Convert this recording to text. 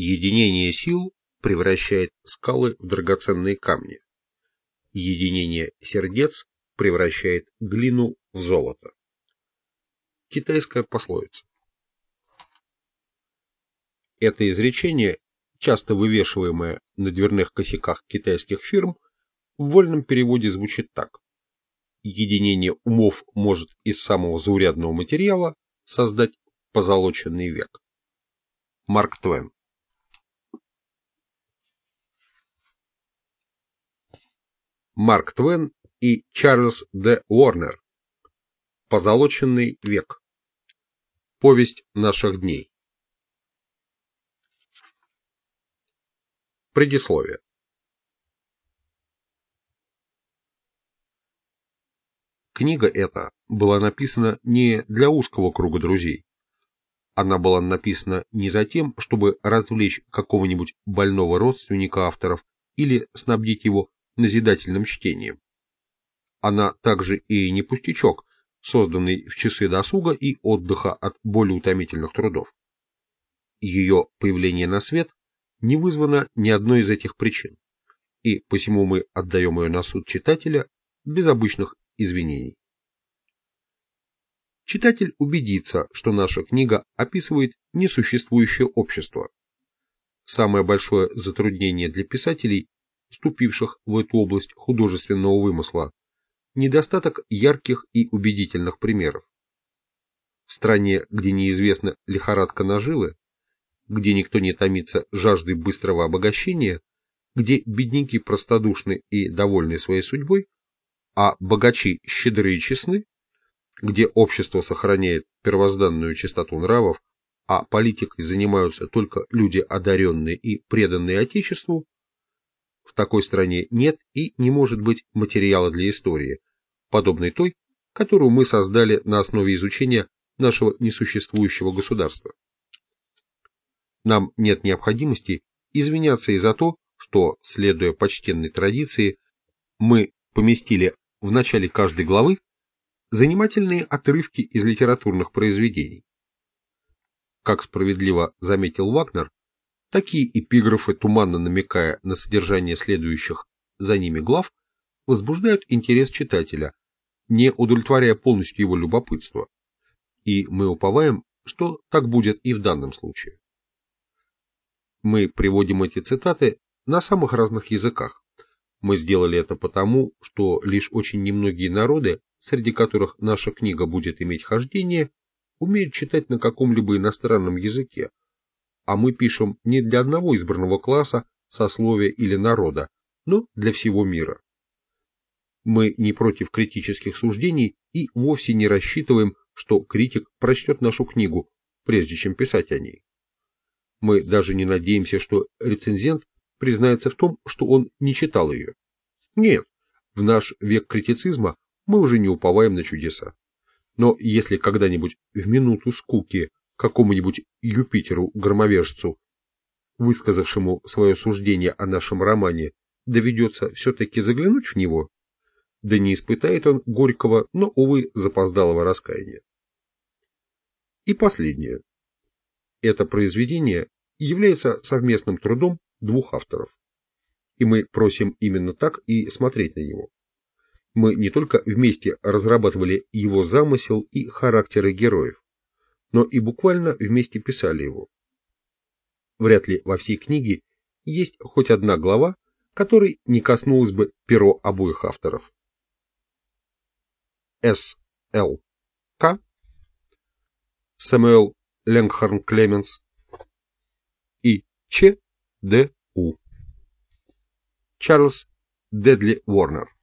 Единение сил превращает скалы в драгоценные камни. Единение сердец превращает глину в золото. Китайская пословица. Это изречение, часто вывешиваемое на дверных косяках китайских фирм, в вольном переводе звучит так. Единение умов может из самого заурядного материала создать позолоченный век. Марк Твен Марк Твен и Чарльз Д. Уорнер. Позолоченный век. Повесть наших дней. Предисловие. Книга эта была написана не для узкого круга друзей. Она была написана не за тем, чтобы развлечь какого-нибудь больного родственника авторов или снабдить его назидательным чтением. Она также и не пустячок, созданный в часы досуга и отдыха от более утомительных трудов. Ее появление на свет не вызвано ни одной из этих причин, и посему мы отдаем ее на суд читателя без обычных извинений. Читатель убедится, что наша книга описывает несуществующее общество. Самое большое затруднение для писателей вступивших в эту область художественного вымысла, недостаток ярких и убедительных примеров. В стране, где неизвестна лихорадка наживы, где никто не томится жаждой быстрого обогащения, где бедняки простодушны и довольны своей судьбой, а богачи щедры и честны, где общество сохраняет первозданную чистоту нравов, а политикой занимаются только люди одаренные и преданные Отечеству, в такой стране нет и не может быть материала для истории, подобной той, которую мы создали на основе изучения нашего несуществующего государства. Нам нет необходимости извиняться и за то, что, следуя почтенной традиции, мы поместили в начале каждой главы занимательные отрывки из литературных произведений. Как справедливо заметил Вагнер, Такие эпиграфы, туманно намекая на содержание следующих за ними глав, возбуждают интерес читателя, не удовлетворяя полностью его любопытство. И мы уповаем, что так будет и в данном случае. Мы приводим эти цитаты на самых разных языках. Мы сделали это потому, что лишь очень немногие народы, среди которых наша книга будет иметь хождение, умеют читать на каком-либо иностранном языке, а мы пишем не для одного избранного класса, сословия или народа, но для всего мира. Мы не против критических суждений и вовсе не рассчитываем, что критик прочтет нашу книгу, прежде чем писать о ней. Мы даже не надеемся, что рецензент признается в том, что он не читал ее. Нет, в наш век критицизма мы уже не уповаем на чудеса. Но если когда-нибудь в минуту скуки какому-нибудь Юпитеру-громовержцу, высказавшему свое суждение о нашем романе, доведется все-таки заглянуть в него, да не испытает он горького, но, увы, запоздалого раскаяния. И последнее. Это произведение является совместным трудом двух авторов. И мы просим именно так и смотреть на него. Мы не только вместе разрабатывали его замысел и характеры героев, но и буквально вместе писали его. Вряд ли во всей книге есть хоть одна глава, которой не коснулось бы перо обоих авторов. С. Л. К. Сэмюэл Ленгхорн Клеменс и Ч. Д. У. Чарльз Дедли Уорнер